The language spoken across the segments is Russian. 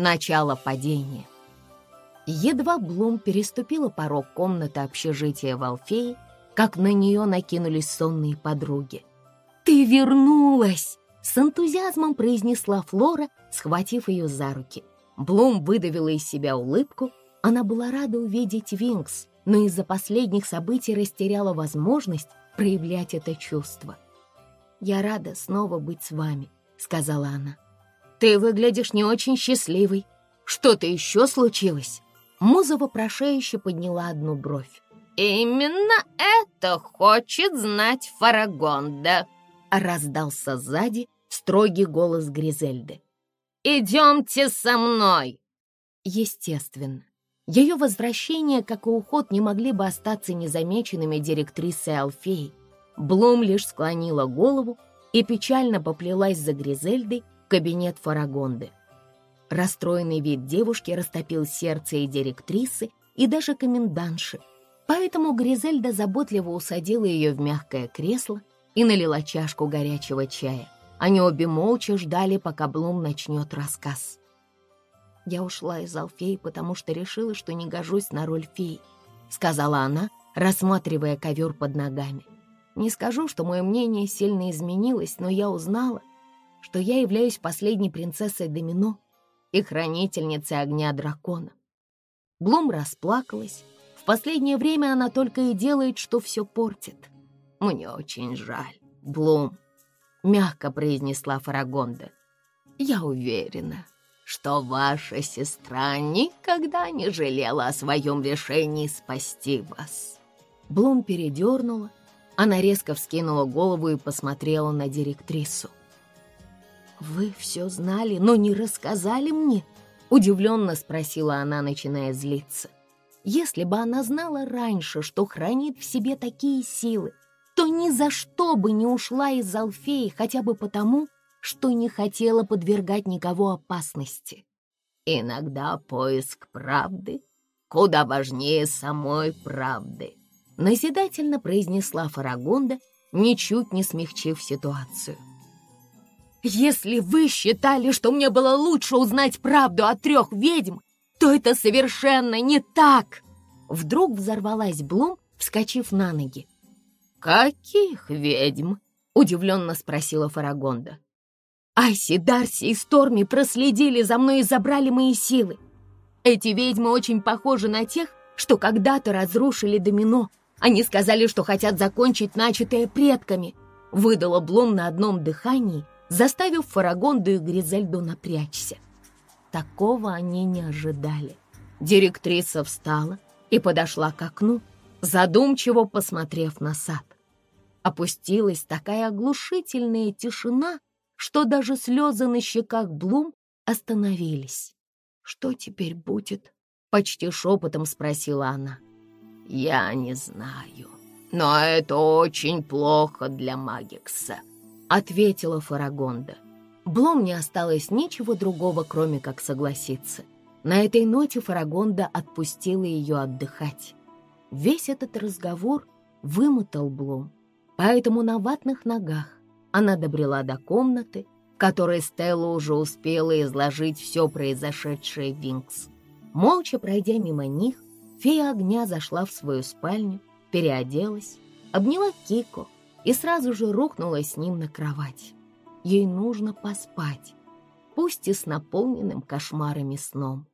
Начало падения. Едва Блум переступила порог комнаты общежития в Алфее, как на нее накинулись сонные подруги. «Ты вернулась!» — с энтузиазмом произнесла Флора, схватив ее за руки. Блум выдавила из себя улыбку. Она была рада увидеть Винкс, но из-за последних событий растеряла возможность проявлять это чувство. «Я рада снова быть с вами», — сказала она. «Ты выглядишь не очень счастливой. Что-то еще случилось?» Муза вопрошающе подняла одну бровь. «Именно это хочет знать Фарагонда», — раздался сзади строгий голос Гризельды. «Идемте со мной!» Естественно, ее возвращение, как и уход, не могли бы остаться незамеченными директрисой Алфеи. Блум лишь склонила голову и печально поплелась за Гризельдой кабинет Фарагонды. Расстроенный вид девушки растопил сердце и директрисы, и даже комендантши, поэтому Гризельда заботливо усадила ее в мягкое кресло и налила чашку горячего чая. Они обе молча ждали, пока Блум начнет рассказ. «Я ушла из Алфеи, потому что решила, что не гожусь на роль феи», — сказала она, рассматривая ковер под ногами. «Не скажу, что мое мнение сильно изменилось, но я узнала, что я являюсь последней принцессой Домино и хранительницей огня дракона». Блум расплакалась. В последнее время она только и делает, что все портит. «Мне очень жаль, Блум», — мягко произнесла Фарагонда. «Я уверена, что ваша сестра никогда не жалела о своем решении спасти вас». Блум передернула. Она резко вскинула голову и посмотрела на директрису. «Вы все знали, но не рассказали мне?» Удивленно спросила она, начиная злиться. Если бы она знала раньше, что хранит в себе такие силы, то ни за что бы не ушла из Алфеи, хотя бы потому, что не хотела подвергать никого опасности. Иногда поиск правды куда важнее самой правды, назидательно произнесла Фарагонда, ничуть не смягчив ситуацию. Если вы считали, что мне было лучше узнать правду о трех ведьм, то это совершенно не так!» Вдруг взорвалась Блум, вскочив на ноги. «Каких ведьм?» — удивленно спросила Фарагонда. «Айси, Дарси и Сторми проследили за мной и забрали мои силы. Эти ведьмы очень похожи на тех, что когда-то разрушили домино. Они сказали, что хотят закончить начатое предками», — выдала Блум на одном дыхании — заставив Фарагонду и Гризельду напрячься. Такого они не ожидали. Директриса встала и подошла к окну, задумчиво посмотрев на сад. Опустилась такая оглушительная тишина, что даже слезы на щеках Блум остановились. «Что теперь будет?» — почти шепотом спросила она. «Я не знаю, но это очень плохо для Магикса», — ответила Фарагонда. Блом не осталось ничего другого, кроме как согласиться. На этой ноте Фарагонда отпустила ее отдыхать. Весь этот разговор вымотал Блом, поэтому на ватных ногах она добрела до комнаты, в которой Стелла уже успела изложить все произошедшее в Винкс. Молча пройдя мимо них, фея огня зашла в свою спальню, переоделась, обняла Кико, и сразу же рухнула с ним на кровать. Ей нужно поспать, пусть и с наполненным кошмарами сном.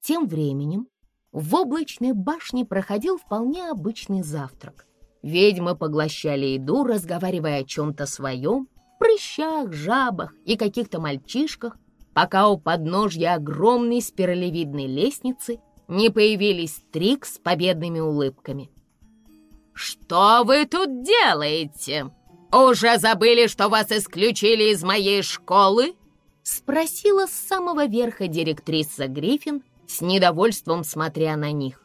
Тем временем в облачной башне проходил вполне обычный завтрак. Ведьмы поглощали еду, разговаривая о чем-то своем, прыщах, жабах и каких-то мальчишках, пока у подножья огромной спиралевидной лестницы не появились Трик с победными улыбками — «Что вы тут делаете? Уже забыли, что вас исключили из моей школы?» Спросила с самого верха директриса Гриффин, с недовольством смотря на них.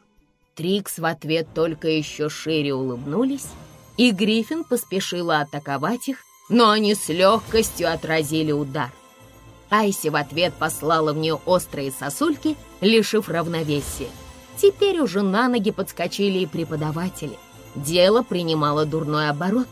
Трикс в ответ только еще шире улыбнулись, и Гриффин поспешила атаковать их, но они с легкостью отразили удар. Айси в ответ послала в нее острые сосульки, лишив равновесия. Теперь уже на ноги подскочили и преподаватели. Дело принимало дурной оборот.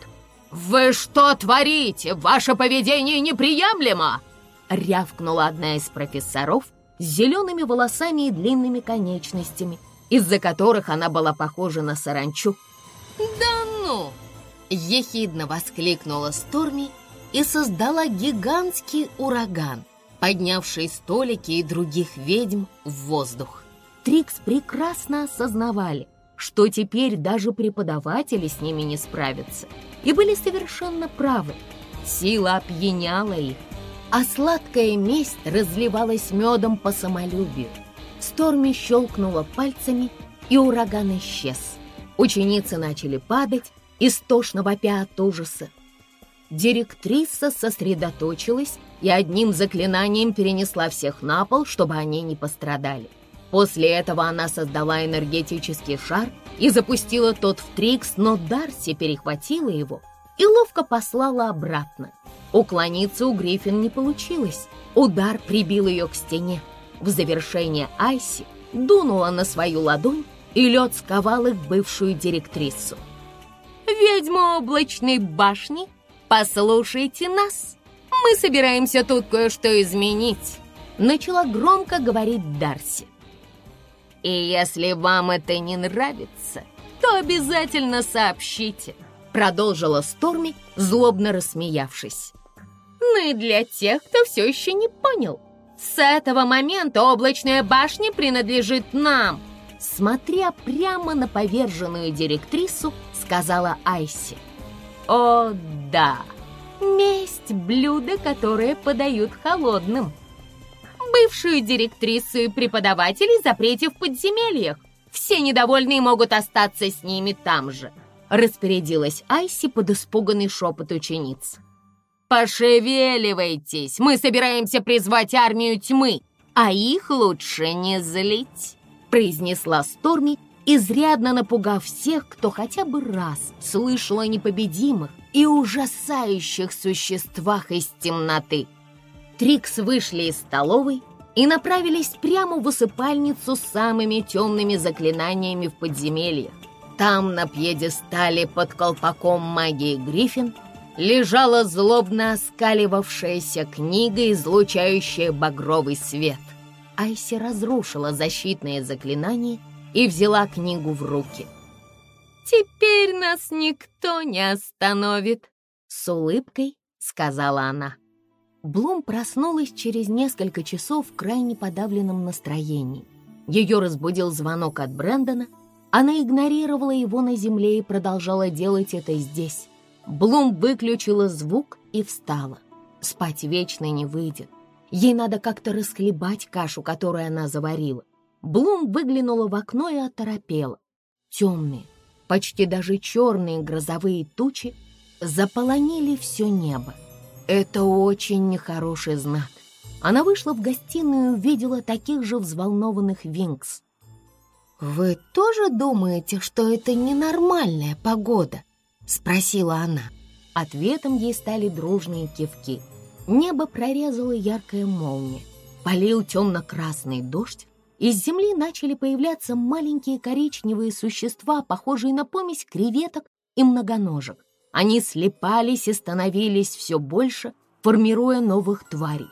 «Вы что творите? Ваше поведение неприемлемо!» Рявкнула одна из профессоров, с зелеными волосами и длинными конечностями, из-за которых она была похожа на саранчу. «Да ну!» — ехидно воскликнула Сторми и создала гигантский ураган, поднявший столики и других ведьм в воздух. Трикс прекрасно осознавали, что теперь даже преподаватели с ними не справятся, и были совершенно правы. Сила опьяняла их, а сладкая месть разливалась медом по самолюбию. Сторми щелкнула пальцами, и ураган исчез. Ученицы начали падать, истошно вопя от ужаса. Директриса сосредоточилась и одним заклинанием перенесла всех на пол, чтобы они не пострадали. После этого она создала энергетический шар и запустила тот в Трикс, но Дарси перехватила его и ловко послала обратно. Уклониться у Гриффин не получилось. Удар прибил ее к стене. В завершение Айси дунула на свою ладонь, и лед сковал их бывшую директрису. «Ведьма облачной башни, послушайте нас! Мы собираемся тут кое-что изменить!» Начала громко говорить Дарси. «И если вам это не нравится, то обязательно сообщите!» Продолжила Сторми, злобно рассмеявшись. «Ну и для тех, кто все еще не понял, с этого момента облачная башня принадлежит нам!» Смотря прямо на поверженную директрису, сказала Айси. «О, да, месть — блюдо, которое подают холодным. Бывшую директрису и преподавателей запрете в подземельях. Все недовольные могут остаться с ними там же», — распорядилась Айси под испуганный шепот учениц. «Пошевеливайтесь, мы собираемся призвать армию тьмы, а их лучше не злить», — произнесла Сторми, изрядно напугав всех, кто хотя бы раз слышал о непобедимых и ужасающих существах из темноты. Трикс вышли из столовой и направились прямо в усыпальницу с самыми темными заклинаниями в подземелье. Там на пьедестале под колпаком магии Гриффин лежала злобно оскаливавшаяся книга, излучающая багровый свет. Айси разрушила защитное заклинание и взяла книгу в руки. «Теперь нас никто не остановит», — с улыбкой сказала она. Блум проснулась через несколько часов в крайне подавленном настроении. Ее разбудил звонок от Брэндона. Она игнорировала его на земле и продолжала делать это здесь. Блум выключила звук и встала. Спать вечно не выйдет. Ей надо как-то расхлебать кашу, которую она заварила. Блум выглянула в окно и оторопела. Темные, почти даже черные грозовые тучи заполонили все небо. Это очень нехороший знак. Она вышла в гостиную и увидела таких же взволнованных Винкс. «Вы тоже думаете, что это ненормальная погода?» — спросила она. Ответом ей стали дружные кивки. Небо прорезала яркая молния. Полил темно-красный дождь. Из земли начали появляться маленькие коричневые существа, похожие на помесь креветок и многоножек. Они слепались и становились все больше, формируя новых тварей.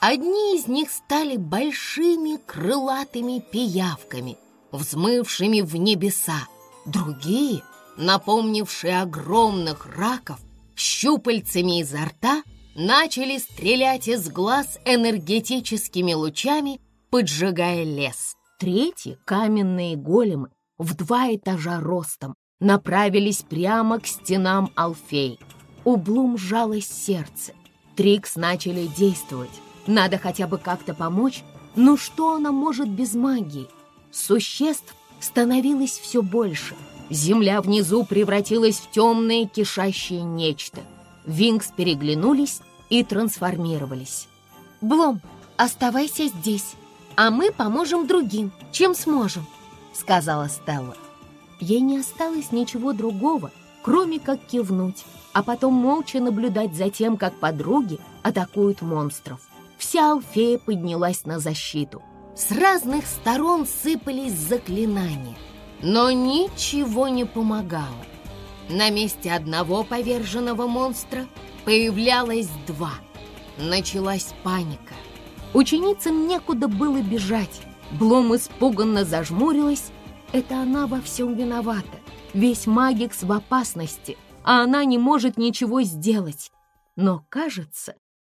Одни из них стали большими крылатыми пиявками, взмывшими в небеса. Другие — напомнившие огромных раков, щупальцами изо рта, начали стрелять из глаз энергетическими лучами, поджигая лес. Третьи, каменные големы, в два этажа ростом, направились прямо к стенам Алфей. У Блум сжалось сердце. Трикс начали действовать. Надо хотя бы как-то помочь, но что она может без магии? Существ становилось все больше — Земля внизу превратилась в темное кишащее нечто. Винкс переглянулись и трансформировались. «Блом, оставайся здесь, а мы поможем другим, чем сможем», — сказала Стелла. Ей не осталось ничего другого, кроме как кивнуть, а потом молча наблюдать за тем, как подруги атакуют монстров. Вся Алфея поднялась на защиту. С разных сторон сыпались заклинания — но ничего не помогало. На месте одного поверженного монстра появлялось два. Началась паника. Ученицам некуда было бежать. Блом испуганно зажмурилась. Это она во всем виновата. Весь Магикс в опасности, а она не может ничего сделать. Но, кажется,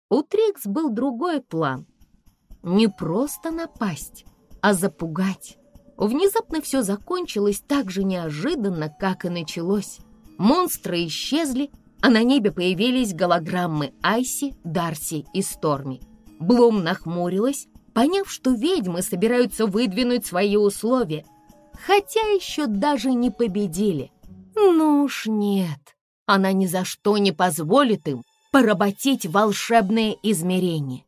у Трикс был другой план. Не просто напасть, а запугать. Внезапно все закончилось так же неожиданно, как и началось. Монстры исчезли, а на небе появились голограммы Айси, Дарси и Сторми. Блум нахмурилась, поняв, что ведьмы собираются выдвинуть свои условия, хотя еще даже не победили. Ну уж нет, она ни за что не позволит им поработить волшебное измерение.